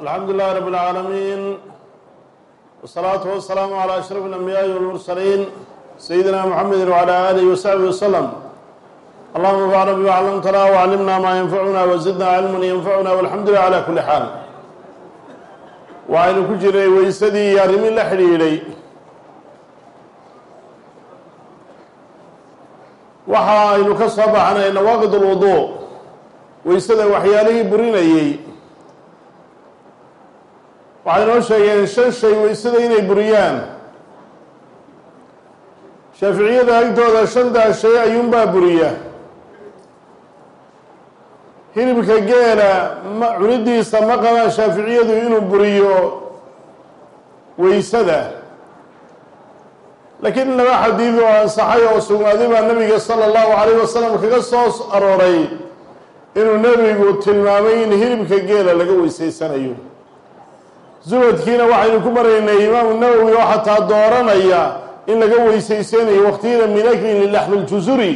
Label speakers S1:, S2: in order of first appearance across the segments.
S1: alxamdu lilahi rab اlcaalamiin wsalaatu wasalaamu calى ashraf اlanbiyaaءi walmursaliin sayidina mxamedi wعalى alihi wasaxbi waslm allahuma fcna bima clamtana wclimna maa yanfacuna wazidna cilman yanfacuna walxamdu lilah cala kuli xaal waxaynu ku jiray weysadii iyo arrimii la xidhiidhay waxa aynu ka soo baxnay nawaaqid اlwudu weysada waxyaalihii burinayey waxay noo sheegeen shan shay weysada inay buriyaan. Shaaficiyada agtooda shantaa shay ayuunbaa buriya. Hilibka geela ma cunidiisa ma qabaan shaaficiyadu inuu buriyo weysada laakiin laba xadiid oo ansaxay oo sugnaaday baa nabiga sala allahu calayh wasalam kaga soo arooray inuu nebigu tilmaamay in hilibka geela laga weysaysanayo zubadkiina waxaynu ku maraynay imaamu nawowi oo xataa dooranaya in laga weysaysanayo waqtiyada min aklin lilaxmi ljusuri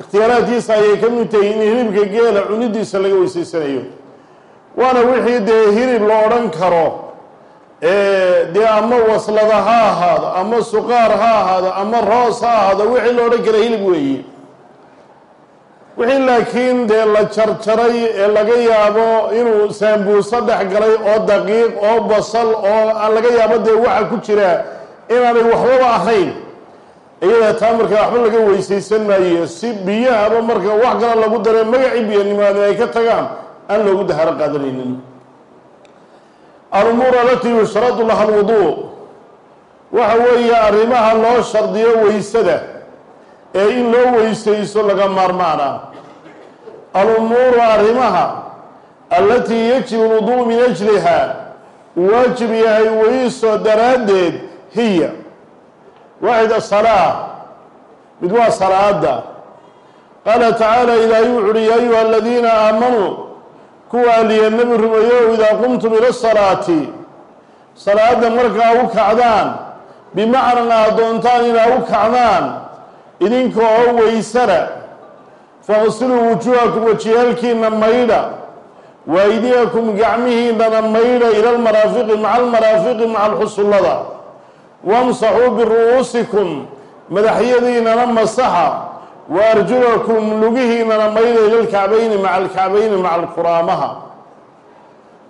S1: ikhtiyaaraadkiisa ayay ka mid tahay in hilibka geela cunidiisa laga weysaysanayo waana wixii dee hilib la odhan karo dee ama waslada ha ahaado ama suqaar ha ahaado ama roos ha ahaado wixii la odhan kara hilib weeye wixii laakiin dee la jarjaray ee laga yaabo inuu saambuuso dhex galay oo daqiiq oo basal oo laga yaabo dee waxa ku jira inaanay waxbaba ahayn. Iyada taa markaa waxba laga weysaysan maayo si biyahaba marka wax kale lagu dare magacii biyanimaada ay ka tagaan aan loogu daharo qaadanaynin. Alumuur alatii yushradu laha alwuduu waxa weeye arrimaha loo shardiyo weysada ee in loo weysayso laga maarmaana. Alumuuru arrimaha allatii yajibu lwuduu min ajliha waajib yahay weyso daraaddeed hiya. Waaxid asalaa mid waa salaada qaala tacaala ilaahay wuxu uhi yaa ayuha aladiina aamanuu kuwa aliya nebi rumeeyo idaa qumtum ila salaati. Salaada markaa u kacdaan bimacnaa doontaan inaa u kacdaan idinka oo weysara faqsiluu wujuuhakum wajiyaalkiina maydha waydiyakum gacmihiinana maydha ila almaraafiqi maca almaraafiqi maca alxusullada wamsaxuu biru'uusikum madaxyadiinana masaxa wa arjulakum lugihiinana maydha ila alkacbayni maca alkacbayni maca alkuraamaha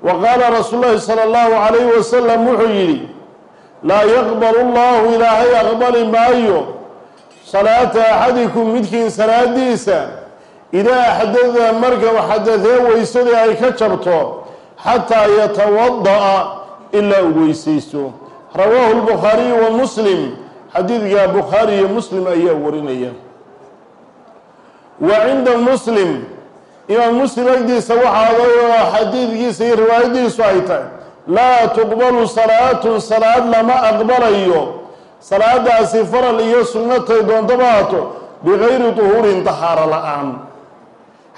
S1: wa qaala rasuulu llahi sala allahu calayhi wasalam wuxuu yidhi laa yaqbalu llahu ilaahay aqbali maayo salaata axadikum midkiin salaadiisa idaa axdada marka xadadee weysadii ay ka jabto xataa yatawada'a ilaa uu weysaysto. Rawaahu lbukhaariyu wa muslim. Xadiidka bukhaari iyo muslim ayaa warinaya. Wa cinda muslim. Imaam muslim agdiisa waxaa xadiidkiisa iyo riwaayadiisu ay tahay laa tuqbalu salaatun salaad lama aqbalayo salaadaasi faral iyo sunnatay doontaba haato bigayri duhuurin tahaaro la'aan.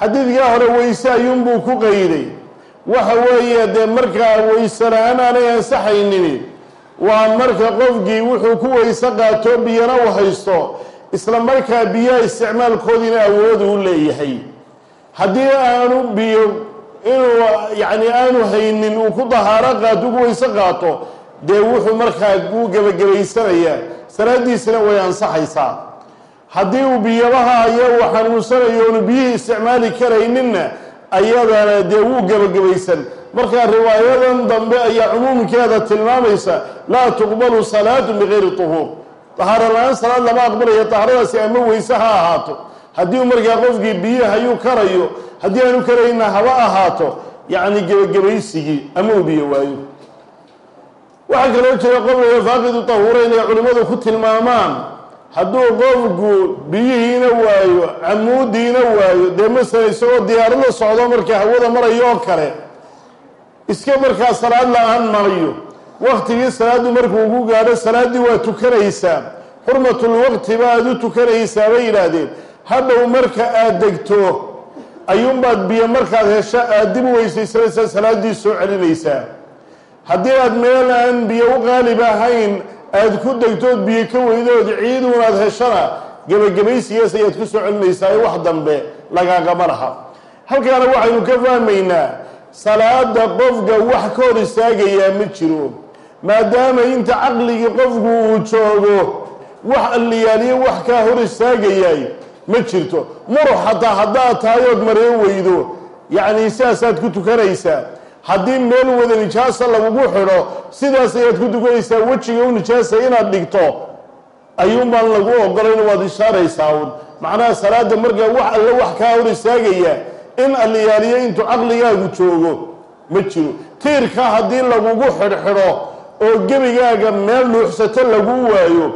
S1: Xadiidkaa hore weyse ayuunbuu ku qayday. Waxa weeye dee markaa weyse la'aan aanay ansaxaynin waa marka qofkii wuxuu ku weyse qaato biyana u haysto isla markaa biyaha isticmaalkoodiina awoodu u leeyahay. Haddii aanu biyo inuu yacni aanu haynin uu ku dahaaro qaato ku weyse qaato dee wuxuu markaa ku gebagabaysanayaa salaadiisina way ansaxaysaa. Haddii uu biyabaha aya uu xanuunsanayo oonu biyihii isticmaali karayninna ayadana dee wuu gebagabaysan markaa riwaayadan dambe ayaa cumuumkeeda tilmaamaysa laa tuqbalu salaatu bigayri tuhuur. Dahaaro la'aan salaad lama aqbalaya dahaaradaasi ama weyse ha ahaato. Haddii uu markaa qofkii biyahayuu karayo haddii aanu karayna haba ahaato. Yacni gebagabaysigii ama uu biyo waayo waxaa kaloo jira qofka faaqidu tahuureyn ay culimmadu ku tilmaamaan. Hadduu qofku biyihiina waayo camuudiina waayo dee masala isagoo diyaarada socdo marka hawada marayo oo kale? Iska markaa salaad la'aan marayo waktigii salaaddu markuu ugu gaadho salaaddii waa tukanaysaa. Xurmatulwaqti ba aada u tukanaysaa bay yidhaahdeen. Hadhow marka aada degto ayuunbaad biyo markaad hesho aada dib weysaysanaysaa salaaddii soo celinaysaa haddii aad meel aan biyo u qaalib ahayn aada ku degtood biyo ka weydood ciiduun aad heshana gebagabaysigaas ayaad ku soo celinaysaa wax dambe lagaagama laha. Halkaana waxaynu ka fahmaynaa salaada qofka wax ka hor istaagayaa ma jiro maadaama inta caqligii qofku uu joogo wax alliyaaliyo wax kaa hor istaagayaay ma jirto. Murux xataa haddaad tahay ood mareen weydo yacni sidaasaad ku tukanaysaa haddii meel wada nijaasa lagugu xidho sidaas ayaad ku tukanaysaa wejiga u nijaasa inaad dhigto ayuunbaan lagu ogolayn waad ishaaraysaa un macnaha salaada markaa wax alle wax kaa hor istaagaya in alliyaaliyo intuu caqligaagu joogo ma jiro. Tiirka haddii lagugu xidhxidho oo gebigaaga meel nuuxsato lagu waayo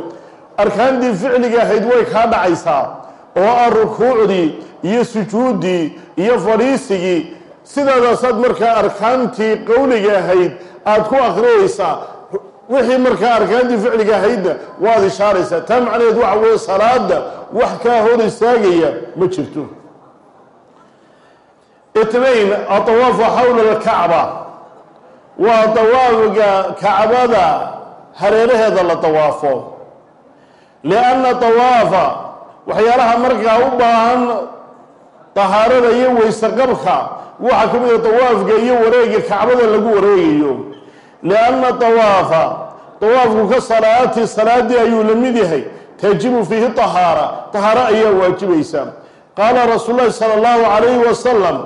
S1: arkaantii ficliga ahayd way kaa dhacaysaa. Oo ah rukuucdii iyo sujuuddii iyo fadhiisigii sidaadaasaad markaa arkaantii qowliga ahayd aada ku akhriyaysaa wixii markaa arkaantii ficliga ahaydna waad ishaaraysaa. Taa macnaheed waxa weeye salaada wax kaa hor istaagaya ma jirto. Itnayn atawaafu xawla alkacba. Waa dawaafga kacbada hareeraheeda la dawaafo lianna dawaafa waxyaalaha markaa u baahan dahaarada iyo weyseqabka waxaa ka mid a dawaafka iyo wareega kacbada lagu wareegayo lianna dawaafa dawaafku ka salaati salaadii ayuu la mid yahay tajibu fiihi tahaara tahaaro ayaa waajibaysa qaala rasuul lahi sala allahu calayhi wasalam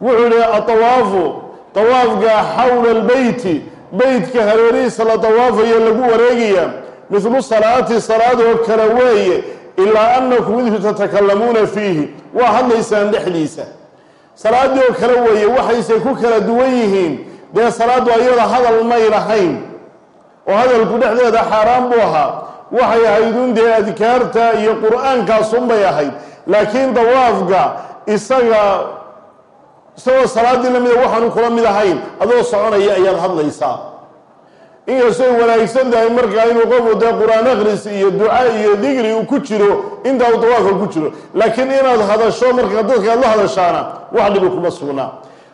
S1: wuxuu yihi adawaafu dawaafka xawla albeyti beytka hareerihiisa la dawaafayo lagu wareegaya midlu salaati salaadoo kale weeye ilaa annakum idku tatakalamuuna fiihi. Waa hadlaysaan dhexdiisa. Salaaddii oo kale weeye waxayse ku kala duwan yihiin. Dee salaaddu ayada hadal may lahayn. Oo hadalku dhexdeeda xaaraan buu ahaa. Waxay ahayd un dee adkaarta iyo qur'aankaasunbay ahayd. Laakiin dawaafka isaga isagoo salaaddii lamida waxaanu kula mid ahayn. Adoo soconaya ayaad hadlaysaa inkastooy wanaagsan tahay markaa inuu qofku dee qur'aan akhris iyo duca iyo digri uu ku jiro intaa uu dawaafka ku jiro. Laakiin inaad hadasho markaa dadka aad la hadashaana wax dhibi kuma sugnaa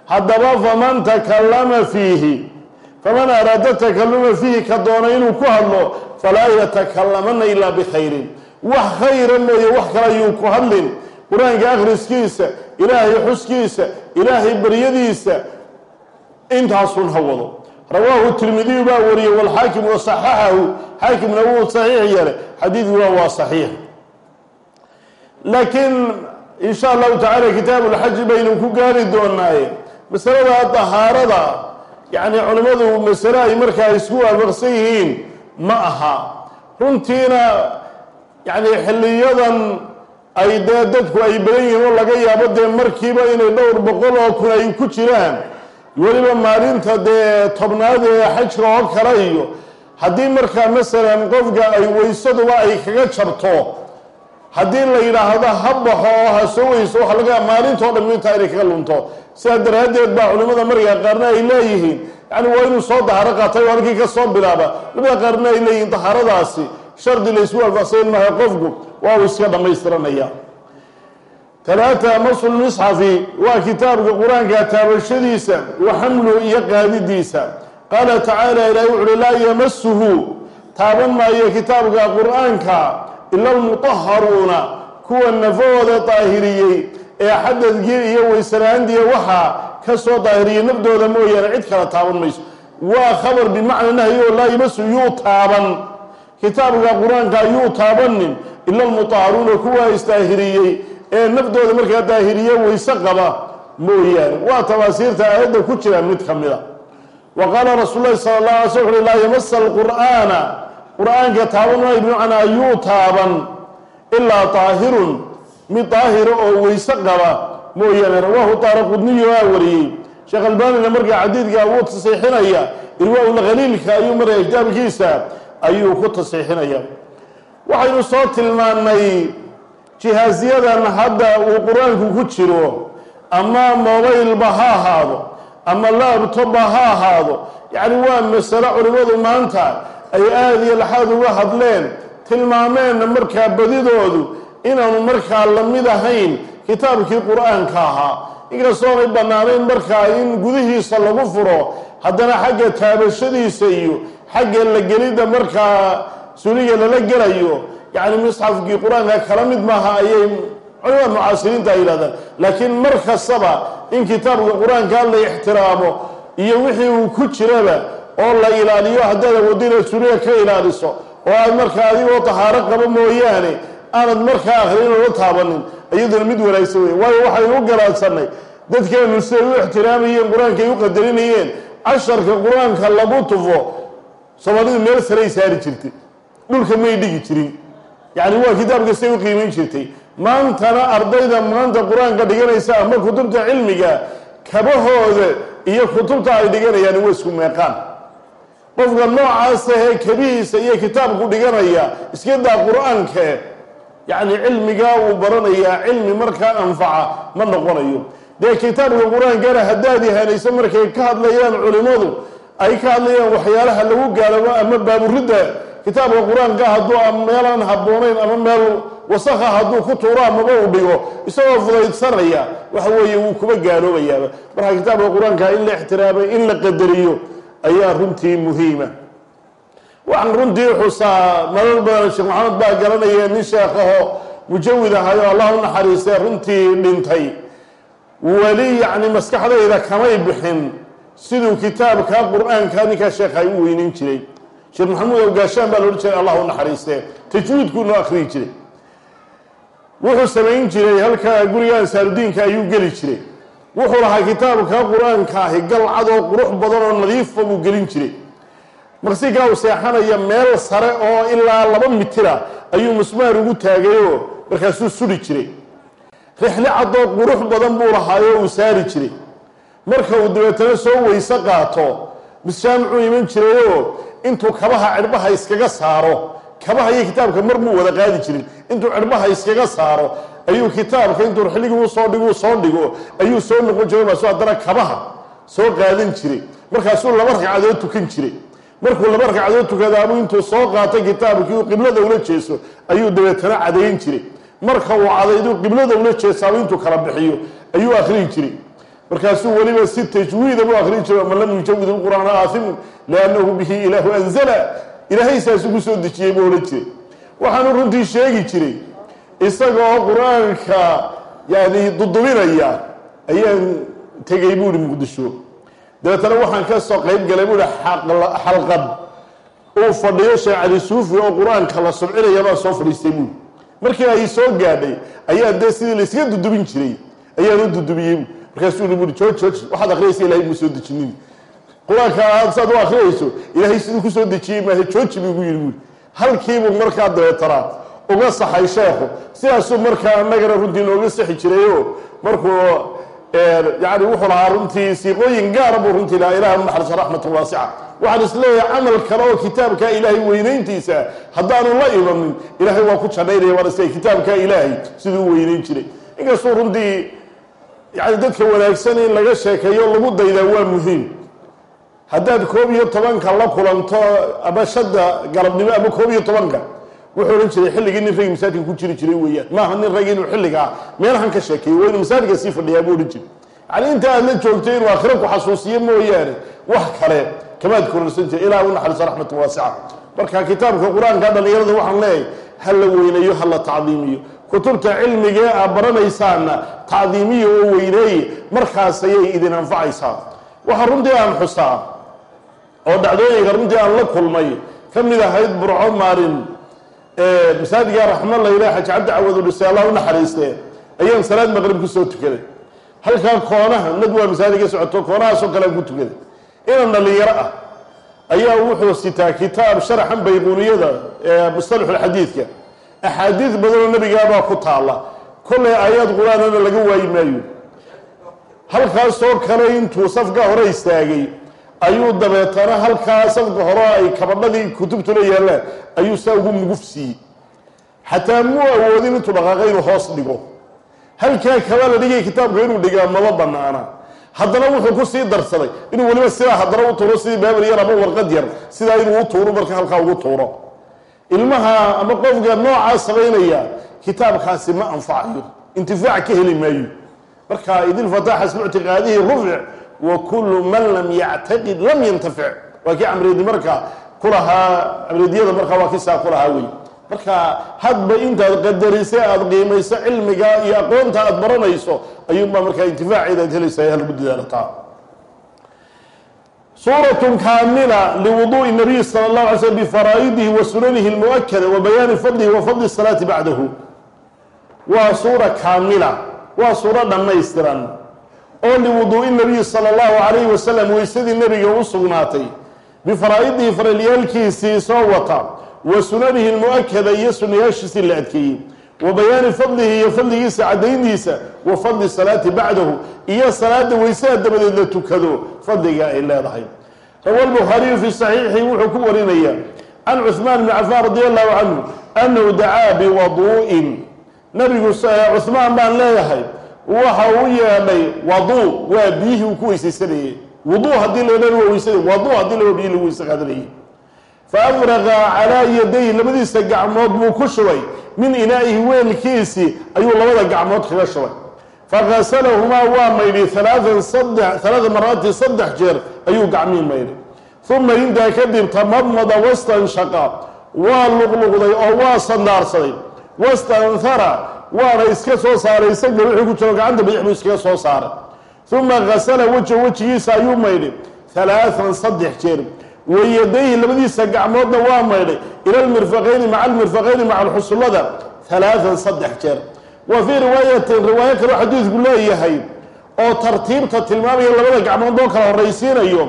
S1: haddaba faman takallama fiihi faman araada takaluma fiihi ka doona inuu ku hadlo falaa yatakalamana ilaa bikhayrin wax khayra mooye wax kale ayuu ku hadlin. Qur'aanka akhriskiisa ilaahay xuskiisa ilaahay baryadiisa intaasun ha wado rawaahu tirmidiyu baa wariyey walxaakim wa saxaxahu xaakimna wuu saxiix yeelay. Xadiidkuna waa saxiix. Laakiin insha allahu tacala kitaabu lxaji baynu ku gaari doonaaye masalada dahaarada yacni culimmadu masale ay markaa isku waafaqsan yihiin ma aha. Runtiina yacni xilliyadan ay dee dadku ay badan yihiin oo laga yaabo dee markiiba inay dhowr boqol oo kun ay ku jiraan weliba maalinta dee tobnaad ee xajka oo kale iyo haddii markaa masalan qofka ay weysaduba ay kaga jabto haddii la yidhaahdo ha baxo oo ha soo weyso waxa laga maalintoo dhan intaa inay kaga lunto. Sidaa daraaddeed baa culimmada markaa qaarna ay leeyihiin. Yani waa inuu soo daharo qaatay oo halkii ka soo bilaaba. Labada qaarna ay leeyihiin daharadaasi shardi la isku waafaqsayn maaha qofku waa uu iska dhammaystiranaya talaata masul misxafi waa kitaabka qur'aanka taabashadiisa wa xamlu iyo qaadidiisa. Qaala tacaala ilaahi wuxu uhi laa yamasuhu taaban maayo kitaabka qur'aanka ila almutaharuuna kuwa nafahooda daahiriyey ee xadadkii iyo waysanaandiiya waxaa ka soo daahiriyey nafdooda mooyaane cid kala taaban mayso. Waa khabar bimacna nahyi laa yamasu yuu taaban. Kitaabka qur'aanka yuu taabanin ila almutaharuuna kuwa isdaahiriyey ee naftooda markaa daahiriye weyse qaba mooyaane. Waa tabaasiirta aayadda ku jira mid ka mida wa qaala rasuul lahi sala allah alay sl uxu laa yamasa alqur'aana. Qur'aanka taaban maayo bimacnaa yuu taaban ilaa daahirun mid daahira oo weyse qaba mooyaane. Rawaahu daara qudniyo waa wariyey. Sheekh albaanina markaa xadiidka wuu tasiixinaya irwaa-ulkhaliilka ayuu markaa kitaabkiisa ayuu ku tasiixinaya waxaynu soo tilmaanay jihaasyadan hadda uu qur'aanku ku jiro ama mobaylba ha ahaado ama laabtobba ha ahaado yacni waa masalo culimmadu maanta ay aada iyo laxaad uga hadleen tilmaameenna markaa badidoodu inaanu markaa la mid ahayn kitaabkii qur'aanka ahaa. Inkastoonay bannaanayn markaa in gudihiisa lagu furo haddana xagga taabashadiisa iyo xagga la gelidda markaa suliga lala gelayo yacni misxafkii qur'aanka kala mid maaha ayay culimada mucaasiriinta yidhahdaan laakiin mar kastaba in kitaabka qur'aanka la ixtiraamo iyo wixii uu ku jiraba oo la ilaaliyo haddaad awoodina suriya ka ilaaliso oo aad markaa adigoo tahaaro qabo mooyaane aanad markaa akhrin la taabanin iyaduna mid wanaagsan wey waayo waxaynu u garaadsanay dadkeenu siday u ixtiraamayeen qur'aanka ay u qadarinayeen casharka qur'aanka lagu tufo soomaalidu meel saray saari jirtay. Dhulka may dhigi jirin yacni waa kitaabka siday u qiimayn jirtay. Maantana ardayda maanta qur'aanka dhiganaysa ama kutubta cilmiga kabahooda iyo kutubta ay dhiganayaan waa isku meeqaan. Qofka noocaasa ee kabihiisa iyo kitaabku dhiganaya iska daa qur'aankae yacni cilmigaa uu baranayaa cilmi markaa anfaca ma noqonayo. Dee kitaabka qur'aankana haddaad ihanayso markay ka hadlayaan culimmadu ay ka hadlayaan waxyaalaha lagu gaalamo ama baaburidda kitaabka qur'aanka hadduu meelaan habboonayn ama meel wasakha hadduu ku tuuro amaba uu dhigo isagoo fudaydsanaya waxa weeye wuu kuba gaaloobayaaba. Marka kitaabka qur'aanka in la ixtiraamay in la qadariyo ayaa runtii muhiima. Waxaan runtii xusaa marar badan sheekh maxamed baa garanaya nin sheekhaho mujawid ahayo allah u naxariistay runtii dhintay. Weli yacni maskaxdayda kamay bixin siduu kitaabka qur'aanka ninkaa sheekha ay u weyneyn jiray sheekh maxamuud awgaashaan baa loodhan jiray allah u naxariistee tajwiidkuu noo akhriyi jiray. Wuxuu samayn jiray halka guriga ansaarudiinka ayuu geli jiray. Wuxuu lahaa kitaabka qur'aanka ahi galcad oo qurux badan oo nadiifa buu gelin jiray. Maqsigaa uu seexanaya meel sare oo ilaa laba mitira ayuu musmaar ugu taagayoo markaasuu suri jiray. Rixli cadoo qurux badan buu lahaayo uu saari jiray. Marka uu dabeetana soo weyse qaato misjaamicuu iman jirayoo intuu kabaha cidhbaha iskaga saaro kabaha iyo kitaabka mar buu wada qaadi jirin. Intuu cidhbaha iskaga saaro ayuu kitaabka intuu rixligii u soo dhigu soo dhigo ayuu soo noqon jiray markaasuu haddana kabaha soo qaadan jiray. Markaasuu laba ragcadood tukan jiray. Markuu laba ragcadood tukadaabuu intuu soo qaatay kitaabkii uu qiblada ula jeeso ayuu dabeetana cadayn jiray. Marka uu cadayduu qiblada ula jeesaaba intuu kala bixiyo ayuu akhriyi jiray markaasuu weliba si tajwiida buu akhriyi jiray man lam yujawid lqur'aana aathimun liannahu bihi ilaahu anzala. Ilaahay saas ugu soo dejiyey buu odhan jiray. Waxaanu runtii sheegi jiray isagoo qur'aanka yani dudubinaya ayaan tegay buuhi muqdisho. Dabeetana waxaan ka soo qayb galay buuhi xalqad. Uu fadhiyo sheekh cali suufi oo qur'aanka la subcinaya baan soo fadhiistay buuhi markii ay soo gaadhay ayaa dee sidii laysaga dudubin jiray ayaan u dudubiyey markaasuu i buui jooj jooj waxaad akhriyaysa ilahay muu soo dejinin. Qur'aanka aad saad u akhriyayso ilaahay siduu ku dejiyey maaha jooji buu gu yidhi halkiibuu markaa dabeetana uga saxay sheekhu. Sidaasuu markaa annagana runtii nooga saxi jirayoo markuu yani wuxuu lahaa runtii siiqooyin gaara buu runtii lahaa ilaah u naxariso raxmatan waasica waxaan is leeyahay camal kale oo kitaabka ilaahay weynayntiisa haddaanu la imanin ilaahay waa ku janaynaya waan isleeyahy kitaabka ilaahay siduu weynayn jiray. Inkastuu runtii yani dadka wanaagsan in laga sheekeeyo lagu daydaa waa muhiim. Haddaad koob iyo tobanka la kulanto ama shadda galabnimo ama koob iyo tobanka wuxuu odhan jiray xilligii nin ragii masaajidka ku jiri jiray weeyaan. Maaha nin ragi inuu xilligaa meelahan ka sheekeeyo waa inuu masaajidka sii fadhiyaa buu odhan jiray. Yani inta aad la joogtay inuu akhiro ku xasuusiyo mooyaane wax kale kamaad kororsan jira ilaah u naxariiso raxmatan waasica. Marka kitaabka qur'aanka dhallinyarada waxaan leeyahay ha la weyneeyo ha la tacdiimiyo kutubta cilmigee aad baranaysaanna tacdiimiya oo weyneeye markaas ayay idin anfacaysaa. Waxaa runtii aan xusaa oo dhacdooyinka runtii aan la kulmay ka mid ahayd burco maalin masaajidka raxma laylah xaji cabdi cawad udhise allah u naxariistee ayaan salaad maqrib ku soo tukaday. Halkaa koonaha nad waa masaajid ka socoto koonahaasoo kalean ku tukaday. Inan dhalinyaro ah ayaa wuxuu sitaa kitaab sharaxan bayquuniyada ee mustalaxulxadiidka axaadiid badanoo nabigaabaa ku taala. Kollay aayaad qur'aanana laga waayi maayo halkaasoo kale intuu safka hore istaagay ayuu dabeetana halkaa safka hore ay kabadhadii kutubtula yaallaan ayuu saa ugu muguf siiyey. Xataa muu awoodin intuu dhaqaaqay inuu hoos dhigo. Halkaa kabaa la dhigay kitaabka inuu dhigaa maba banaana haddana wuxuu ku sii darsaday inuu weliba sidaa haddana u tuuro sidii baabar yar ama warqad yar sidaa inuu u tuuro marka halkaa ugu tuuro ilmaha ama qofka noocaa samaynaya kitaabkaasi ma anfacayo intifaac ka heli maayo. Marka idilfataax asmu ictiqaadihi rufic wa kullu man lam yactaqid lam yantafic. Waa kii camriyadi marka kulahaa camriyadiyada markaa waa kisaa kulahaa wey marka hadba intaad qadarisay aada qiimayso cilmiga iyo aqoonta aada baranayso ayuunbaa markaa intifaaceeda ad helaysaa halagu dadaalataa suuratun kaamila liwuduui nabiy sala allahu alay slm bifaraa'idihi wa sunanihi almu'akada wa bayaani fadlihi wa fadli salaati bacdahu waa suura kaamila waa suuro dhammaystiran oo liwuduu'i nabiyi sala allahu calayhi wasalam weysadii nebiga u sugnaatay. Bifaraa'idihi faralyaalkiisii soo wata wa sunanihi almu'akada iyo sunayaashiisii la adkeeyey wa bayaani fadlihi iyo fadligiisa caddayntiisa. Wa fadli salaati bacdahu. Iyo salaada weysada dabadeed la tukado fadliga ay leedahay. Rawa lbukhaariyu fi saxiixi wuxuu ku warinaya can cuhmaan bni cafaan radi allahu canhu annahu dacaa biwaduu'in nabigu cuhmaan baan leeyahay waxa uu yeedhay waduu waa biyihii uu ku weysaysanayey wuduu haddii la dhan waa weysada. Waduu haddii weyse qaadanayay fa afraqa calaa yadayhi labadiisa gacmood buu ku shubay min inaa'ihi weelkiisii ayuu labada gacmood kaga shubay faqasalahumaa waa maydhi alaaan saddex alaada maraatin saddex jeer ayuu gacmii maydhay uma intaa kadib tamadmada wastanshaqa waa luqluqday oo waa sandaarsaday wastanhara waana iska soo saaray isaga wixii ku jiro gacanta bidix buu iskaga soo saaray uma gasala wejha wejigiisa ayuu maydhay alaaan saddex jeer wayadayhi labadiisa gacmoodna waa maydhay. Ila lmirfaqayni maca almirfaqayni maca alxusullada alaaan saddex jeer. Wa fii riwaayatin riwaayo kaloo xadiidku leeyahay oo tartiibta tilmaamaya labada gacmood oo kala horraysiinayo.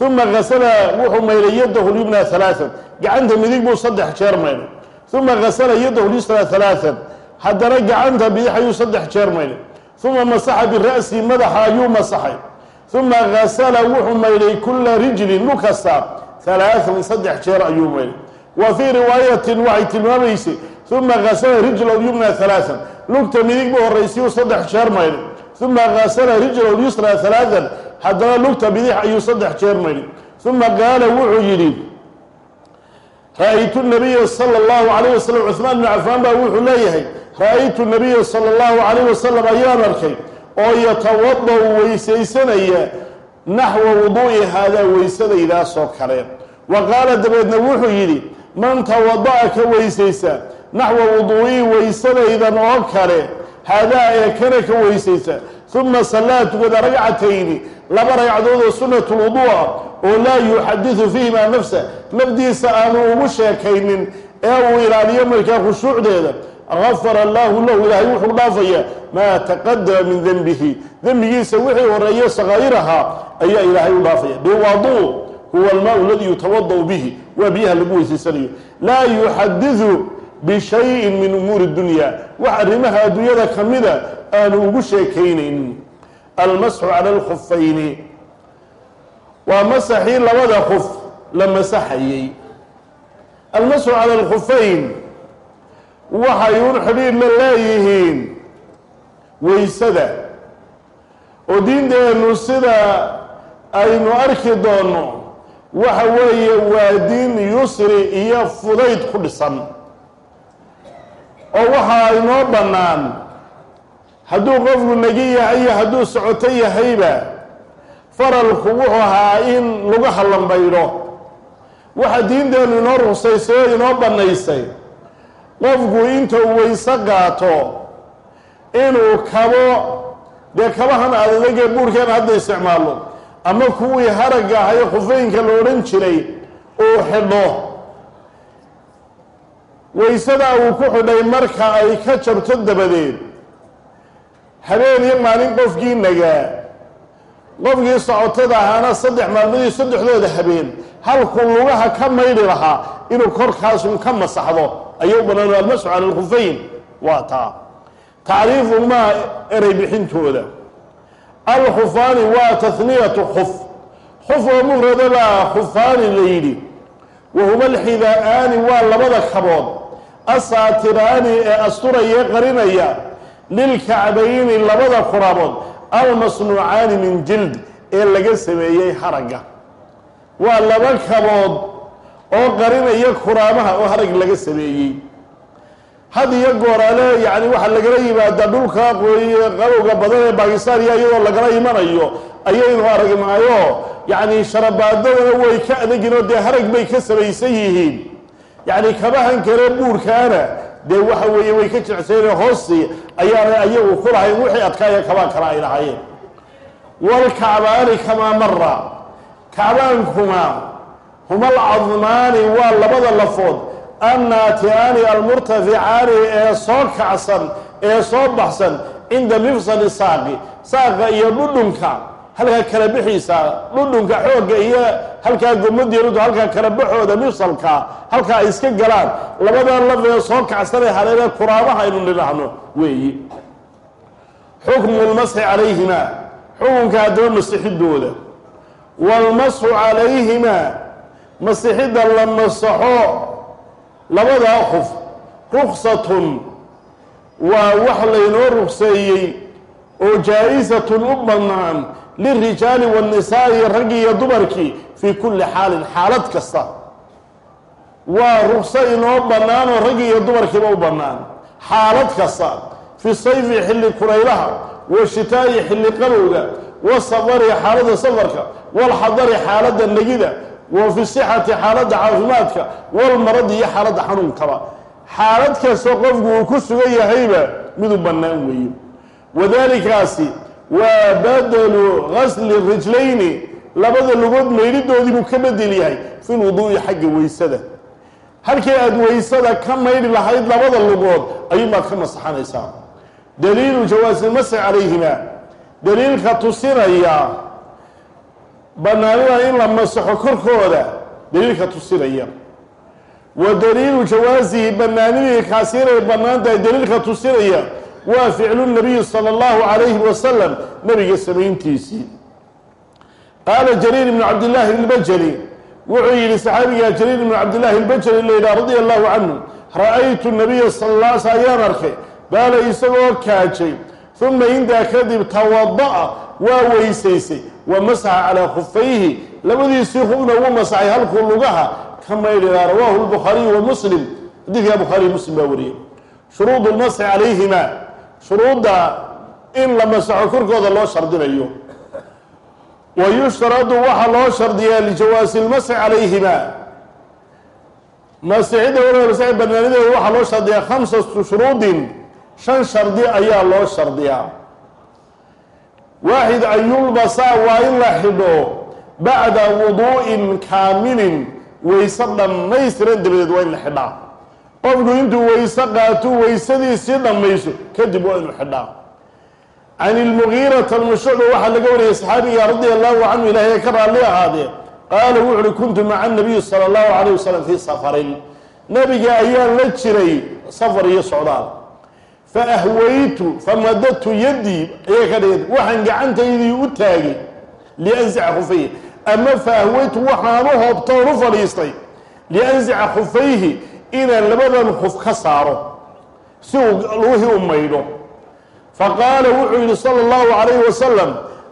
S1: Uma gasala wuxuu maydhay yadahu lyumna alaaan gacanta midig buu saddex jeer maydhay. Uma gasala yadahu lyusra alaaan haddana gacanta bidix ayuu saddex jeer maydhay. Uma masaxa bira'si madaxa ayuu masaxay. Uma gasala wuxuu maydhay kula rijlin lu alaaan saddex jeer ayuu maydhay wa fii riwaayatin waxay tilmaamaysay uma gasala rijla lyumna alaaan lugta midig buu horraysiyu saddex jeer maydhay uma gasala rijla lyusra alaaan haddana lugta bidix ayuu saddex jeer maydhay uma qaala wuxuu yidhi ra'aytu nabiya sala allahu calayh wasalam cuhmaan bnu cafaan baa wuxuu leeyahay ra'aytu nabiya sala allahu calayh wasalam ayaan arkay oo yatawada-u weysaysanaya naxwa wuduu'i haadaa weysadaydaasoo kale wa qaala dabeedna wuxuu yidhi man tawada'a ka weysaysa naxwa wuduu'ii weysadaydan oo kale haadaa ee kana ka weysaysa uma sallaa tukada ragcatayni laba ragcadood oo sunnatu lwuduu ah oo laa yuxadidu fiihimaa nafsa nafdiisa aanu ugu sheekaynin ee uu ilaaliyo markaa khushuucdeeda gafara allaahu lahu ilaahay wuxuu dhaafaya maa taqadama min denbihi dembigiisa wixii horeeye sakaa'ir ahaa ayaa ilaahay u dhaafaya biwaduu huwa almaau aladii yutawadau bihi waa biyaha lagu weysaysanayo laa yuxadidu bishayin min umuuri dunya wax arrimaha adduunyada ka mida aanu ugu sheekaynaynin almasxu cala alkhufayni waa masaxii labada kuf la masaxayey almasxu cala alkhufayn waxay un xidhiir la leeyihiin? Weysada oo diinteennu sida aynu arki doonno waxa weeye waa diin yusri iyo fudayd ku dhisan. Oo waxaa inoo bannaan hadduu qofku nagi yahay iyo hadduu socoto yahayba faralku wuxuu ahaa in lagu hallambaydho waxa diinteennu inoo ruqsaysay oo inoo bannaysay qofku inta uu weyse qaato inuu kabo dee kabahan adadagee buurkeen hadda isticmaalo ama kuwii haragga ahayo khufeynka la odhan jiray uu xidho. Weysadaa uu ku xidhay marka ay ka jabto dabadeed. Habeen iyo maalin qofkii nagaa qofkii socotada ahaana saddex maalmoodii saddexdooda habeen halkuu lugaha ka maydhi lahaa inuu korkaasun ka masaxdo ayuu banaano almasxu cala alkhufayn waa taa tacriifu maa erey bixintooda. Alkhufaani waa tahniyatu khuf. Khuf oo mufradabaa khufaani la yidhi. Wahuma alxidaa'aani waa labada kabood. Asaatiraani ee asturaya qarinaya. Lilkacbayni labada kurabood almasnuucaani min jild ee laga sameeyey haragga. Waa laba kabood oo qarinaya kuraabaha oo harag laga sameeyey. Had iyo goorale yani waxaa lagala yimaadaa dhulka qabowga badan ee bakistan iyo iyadoo lagala imanayo ayaynu aragnaayo yacni sharabaadadana way ka adagin oo dee harag bay ka samaysan yihiin. Yacni kabahan kale buurkaana dee waxa weeye way ka jecsayneen hoostii ayaanay ayagu ku lahayn wixii adkaaya kabaan kale ay lahaayeen walkacbaani kamaa mara kacbaankuma huma alcadmaani waa labada lafood. Annaati'aani almurtaficaani ee soo kacsan ee soo baxsan cinda mifsali saaqi. Saaqa iyo dhudhunka halkaa kala bixiisa dhudhunka xoogga iyo halkaa gomadeerudu halkaa kala baxooda mifsalka halkaa ay iska galaan. Labadaa laf ee soo kacsanee haleele kuraabaha aynu nidhaahno weeyi. Xukmu lmasxi calayhimaa xukunka haddaba masixidooda waalmasxu calayhimaa masixidda la masaxo labadaa qof ruksatun waa wax laynoo rukseeyey oo jaa-isatun u bannaan lirijaali waannisaa'i raggii iyo dumarkii fii kulli xaalin xaalad kasta. Waa rukso inoo bannaan oo raggii iyo dumarkiiba u bannaan. Xaalad kasta fi sayfi xilli kulaylaha washitaa'i xilli qabowga wasafari xaaladda safarka walxadari xaaladda negida wa fi sixati xaaladda caafimaadka walmaradi iyo xaaladda xanuunkaba. Xaalad kastoo qofku uu ku sugan yahayba midu bannaan weeye. Wadalikaasi waa badelu gasli rijlayni labada lugood maydhidoodii buu ka bedel yahay fi lwuduu'i xagga weysada halkii aada weysada ka maydhi lahayd labada lugood ayuunbaad ka masaxanaysaa daliilu jawaasi lmasxi calayhima. Daliilka tusinaya banaanida in la masaxo korkooda daliilka tusinaya wa daliilu jawaasihi banaanidii kaasi inay bannaan tahay daliilka tusinaya waa ficlu nabiyi sala allahu calayhi wasalam nabiga samayntiisii. Qaala jariir ibnu cabdillaahi ilbajali wuxuu yidhi saxaabigaa jariir ibnu cabdillahi ilbajali layidhaha radia allahu canhu ra'aytu nabiya sala la ayaan arkay baala isagoo kaajay uma intaa kadib tawada'a waa weysaysay wa masaxa calaa khufayhi labadiisii khufna ugu masaxay halkuu lugaha ka maydhigaa rawaahu lbukhaariyu wa muslim. Xadiidkaa bukhaariy muslim baa wariyey. Shuruudu lmasxi calayhima shuruudda in la masaxo korkooda loo shardinayo. Wa yushtaradu waxaa loo shardiyaa lijawaasi lmasxi calayhima. Masixidda masaxi banaanideeda waxaa loo shardiyaa khamsatu shuruudin shan shardi ayaa loo shardiyaa waaxid an yulbasaa waa in la xidho bacda wuduu'in kaamilin. Wayse dhammaystiran dabadeed waa in la xidhaa. Qofku intuu weyse qaato weysadiisii dhammayso kadib waa inu xidhaa. Can ilmugiirata almushucba waxaa laga wariyay saxaabiga radia allahu canhu ilaahay ka raalli ahaadee qaala wuxu uhi kuntu maca nabiyi sala allahu calayh wasalam fii safarin. Nabiga ayaan la jiray safar iyo socdaal fa ahwaytu famadadtu yaddii ayay ka dhiganta waxaan gacantaydii u taagay lianzica khufayhi ama fa ahwaytu waxaan u hoobtoon u fadhiistay lianzica khufayhi inaan labadan khuf ka saaro si uu luuhii u maydho faqaala wuxuu yidhi sala allahu calayhi wasalam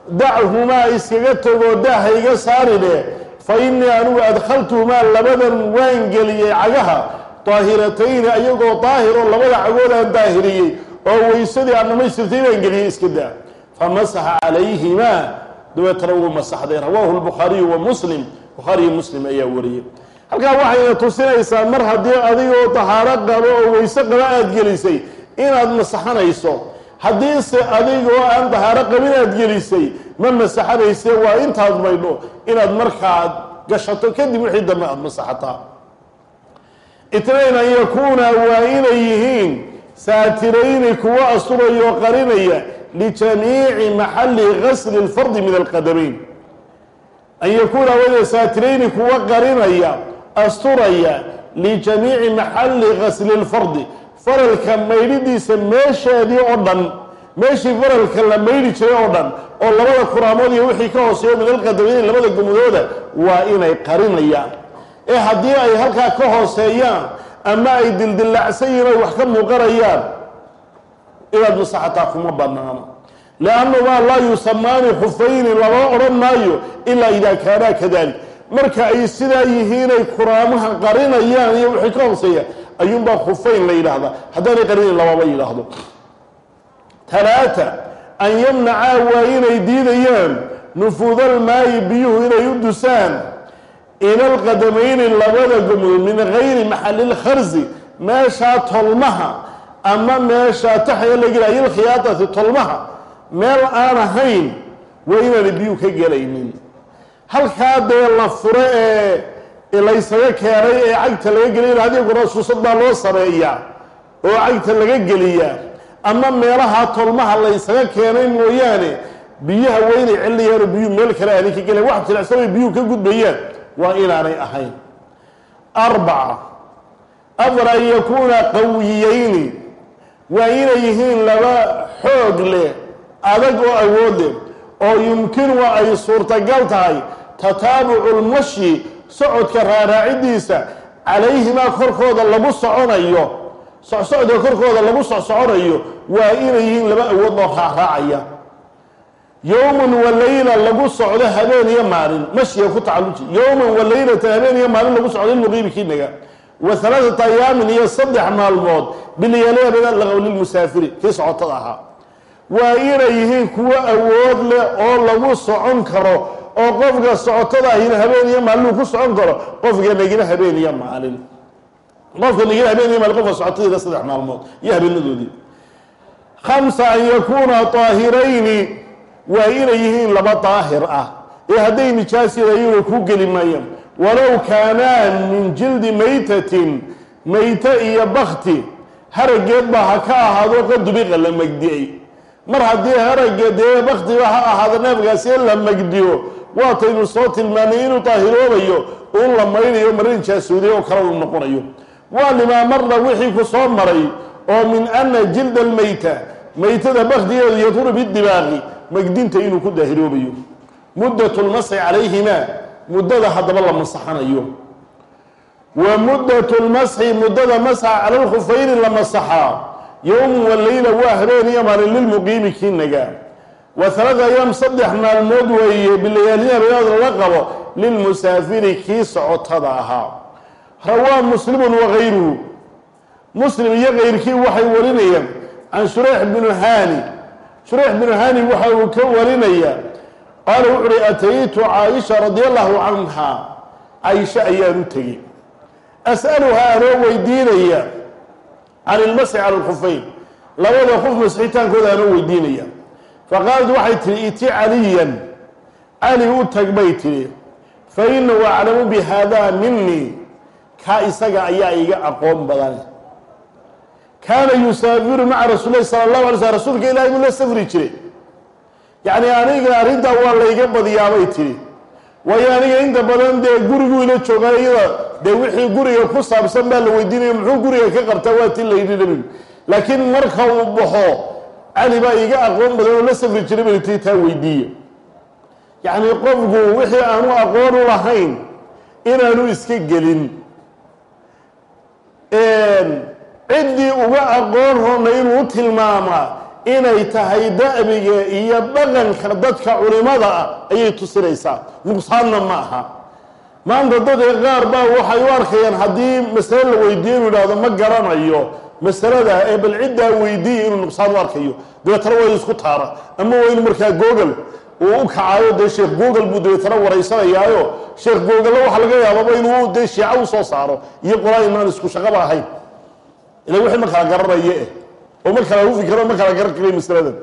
S1: dachumaa iskaga tagoo daaha iga saarine fa innii anigu adkhaltuhumaa labadan waan geliyey cagaha daahiratayni ayagoo daahiroo labada cagood aan daahiriyey oo weysadii aan dhamaystirtay baan geliyey iska daa. Famasaxa calayhimaa dabeetana wuu masaxday. Rawaahu lbukhaariyu wa muslim. Bukhaariyo muslim ayaa wariyey. Halkaa waxayna tusinaysaa mar haddii adigoo tahaaro qabo oo weyse qaba aada gelisay inaad masaxanayso. Haddiise adigoo aan dahaaro qabin aad gelisay ma masaxanayse waa intaad maydho inaad markaad gashato kadib wixii dambe aada masaxataa itnayn an yakuuna waa inay yihiin saatirayni kuwa asturaya oo qarinaya lijamiici maxalli gasli lfardi min alqadamayn an yakuuna inay saatirayni kuwa qarinaya asturaya lijamiici maxalli gasli lfardi faralka maydhidiisa meesheedii oo dhan meeshii faralka la maydhi jiray oo dhan oo labada kuraamood iyo wixii ka hooseeyo min alqadamayn labada gumudooda waa inay qarinayaan ee haddii ay halkaa ka hooseeyaan ama ay dildillacsan yihiin ay wax ka muuqanayaan inaad masaxataa kuma banaano liannamaa laa yusamaani khufayni lama odhan maayo ilaa idaa kaanaa kadalik. Marka ay sidaa yihiinay kuraamaha qarinayaan iyo wixii ka hooseeya ayuunbaa khufayn la yidhaahdaa. Haddaanay qarinayn lamama yidhaahdo. Talaata an yamnacaa waa inay diidayaan nufuudalmaayi biyuhu inay u dusaan ila alqadamayni labada gomood min gayri maxali lkharsi meeshaa tolmaha ama meeshaa taxya la gelaya ilkhiyaadati tolmaha meel aan ahayn waa inaana biyuu ka gelaynin. Halkaa dee la fure ee laysaga keenay ee cagta laga geliya hadiya gora suusad baa loo sameeyaa oo cagta laga geliyaa ama meelaha tolmaha laysaga keenay mooyaane biyaha weynay celinayaanoo biyuu meel kale aanay ka gelayan wax jilicsanay biyuhu ka gudbayaan waa inaanay ahayn. Arbaca. Afar an yakuuna qawiyeyni waa inay yihiin laba xoog leh adag oo awood leh oo yumkinu ay suurtagal tahay. Tataabucu lmashi socodka raaraacidiisa calayhimaa korkooda lagu soconayo socsocodka korkooda lagu socsoconayo waa inay yihiin laba awood loo raacraacaya yowman wa layla lagu socdo habeen iyo maalin. Mashiga ku tacaluji yowman wa laylatan habeen iyo maalin lagu socdo lilmuqiimi kiinaga wa halaaثata ayaamin iyo saddex maalmood bilyalabaa lilmusaafiri kii socotada ahaa. Waa inay yihiin kuwo awood leh oo lagu socon karo oo qofka socotada ahina habeen iyo maalin uu ku socon karo qofka nagina habeen iyo maalin. Qofka nagina habeen iyo maalin qofka socotadiina saddex maalmood iyo habeenadoodii. Khamsa an yakuuna طaahirayni waa inay yihiin laba daahir ah. Ee hadday nijaas yadayuna ku geli maayaan walow kaanaa min jildi maytatin mayte iyo bakti harageed baa ha ka ahaado qadubiqa la magdi'ay. Mar haddii haragga dee baktiba ha ahaado neefkaasi la magdiyo waataynu soo tilmaanay inuu daahiroobayo uu la maynayo mara nijaasooday oo kale uu noqonayo. Waa limaa marna wixii ku soo maray oo min ana jilda almayta maytada baktigeedu yaduru bidibaaqi magdinta inuu ku daahiroobayo. Muddat lmasxi calayhimaa muddada haddaba la masaxanayo. Wa muddatu lmasxi muddada masxa cala lkhufayni la masaxaa yowman wa leyla waa habeen iyo maalin lilmuqiimi kii nagaa wa halaata ayaam saddex maalmood weeye bilayaalina habeenaad lala qabo lilmusaafiri kii socotada ahaa. Rawaa muslimun wagayruhu muslim iyo kayrkii waxay warinayaan. Can shureyx binu haani shureyx binu haani waxa uu ka warinayaa qaala wuxu uhi ataytu caaisha radi allahu canha caaisha ayaan u tegey as'aluhaa anoo weydiinaya can ilmasxi cala lkufayn labada qof masxitaankooda anoo weydiinaya. Faqaalat waxay tihi iti caliyan. Cali u tag bay tihi fa inahu aclamu bi minii kaa isaga ayaa iga aqoon badan kaana yusaafiru maca rasuul lahi sala allahu alay slm rasuulka ilahay buu la safri jiray. Yacni aniga arrintaa waa layga badiyaabay tihi waayo aniga inta badan dee guriguu ila joogaa iyada dee wixii guriga ku saabsan baa la weydiinaya muxuu guriga ka qabtaa waa ti layidhi nabigu laakiin marka uu baxo cali baa iga aqoon badan oo la safri jiray bay tii taa weydiiye yacni qofku wixii aanu aqoon lahayn inaanu iska gelin ciddii uga aqoon roona inuu tilmaamaa inay tahay da'biga iyo dhaqanka dadka culimada ah ayay tusinaysaa. Nuqsaanna ma aha. Maanta dadka qaar baa waxay u arkayaan haddii masale la weydiiyo inuu idhahdo ma garanayo masalada ee bal ciddaa weydiiya inuu nuqsaan u arkayo. Dabeetana waa isku taara. Ama waa inu markaa google uu u kacaayo dee sheekh google buu dabeetana waraysanayaayo sheekh google waxaa laga yaababa inuu dee shiico u soo saaro. Iyo qolaa imaan isku shaqaba ahayn ila wixii ma kala eh. Oo ma kala u fikiro ma masaladan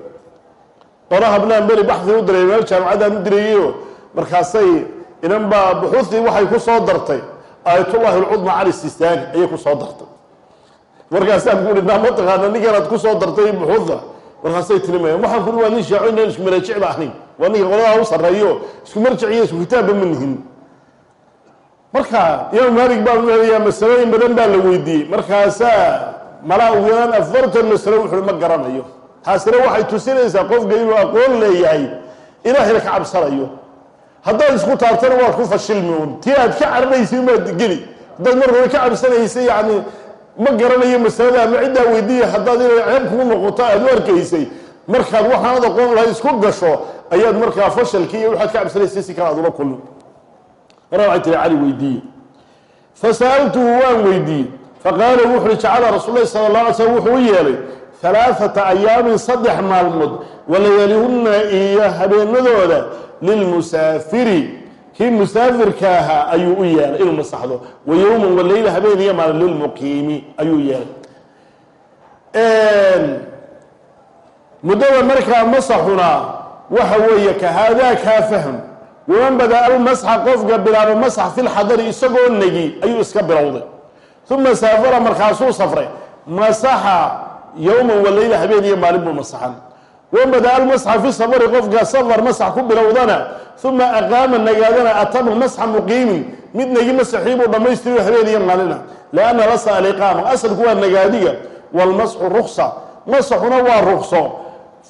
S1: qora habnaan beri baxdi u diray meel jaamacaddaan u dirayeyo markaasay inan baa buxuudii waxay ku soo dartay aayatullahi alcudma cali sistaani ayay ku soo dartay. Markaasaan ku uhi naa ma taqaana ninkanaad ku soo dartay buxuudda. Markaasay tirimayaan waxaan ku uhi waa nin shaaco inaan isku ahayn. Waa ninka qoladaha u sarreeyo isku marjic isku kitaabba ma nihin marka imaam maalik baa uleeyaa masalooyin badan baa la weydiiyey. Markaasaa malaa ugu yaraan afartan masalo wuxuui ma garanayo. Taasina waxay tusinaysaa qofka inuu aqoon leeyahay ilaahayna ka cabsanayo. Haddaad isku taabtana waad ku fashilmi tii aad ka caranaysay maad geli. Haddaad mar hore ka cabsanaysay yacni ma garanayo masalada ama ciddaa weydiiya haddaad inay ceeb kugu noqoto aada u arkaysay. Markaad waxaanad aqoon lahay isku gasho ayaad markaa fashalkii iyo waxaad ka cabsanaysay si kale aad ula kulmi markaa waxay tihi cali weydiiye fasa'altuhu waan weydiiyey faqaala wuxu uhi jacala rasuul lahi sala allah alay slm wuxuu u yeelay halaaثata ayaamin saddex maalmood walayaalihunna iyo habeenadooda lilmusaafiri. Kii musaafirka ahaa ayuu u yeelay inuu masaxdo. Wa yowman waleyla habeen iyo maalin lilmuqiimi ayuu yeelay. Muddada markaa masaxuna waxa weeye ka haadaa kaa fahm waman bada almasxa qofka bilaaba masax fi lxadari isagoo negi ayuu iska bilowday. Uma saafara markaasuu safray. Masaxa yowman waleyla habeen iyo maalin buu masaxan. Wabada almasxa fi safari qofka safar masax ku bilowdana. Uma aqaama nagaadana atama masxa muqiimin mid negi masaxii buu dhammaystiriyo habeen iyo maalina. Lianna lasa aliqaama asalku waa nagaadiga. Walmasxu ruksa masaxuna waa rukso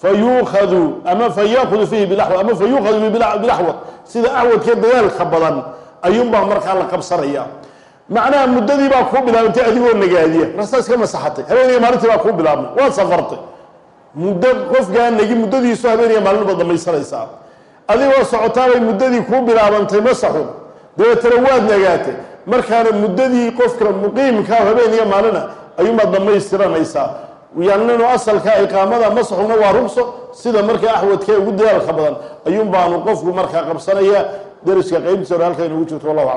S1: fayuukhadu ama fayaakudu fiihi bilaxwad ama fayuukhadu bilaxwad sida axwadkee dagaalka badan ayuunbaa markaa la qabsanaya macnaha muddadii baa kuu bilaabantay adigoo nagaadiya. Rasta iska masaxatay. Habeeniyo maalintii baa kuu bilaabmay. Waad safartay. Muddo qofkaa negi muddadiisu habeeniyo maalin baad dhamaysanaysaa adigoo socotaabay muddadii kuu bilaabantay masaxu dabeetana waad nagaatay. Markaana muddadii qofka muqiimkaa habeen iyo maalina ayuunbaad dhamaystiranaysaa yaalninu asalka iqaamada masaxuna waa rugso sida markaa axwadkee ugu dadaalka badan ayuun baanu qofku markaa qabsanaya dariska qeybtiisa hore halka inugu jirto wallahu aclam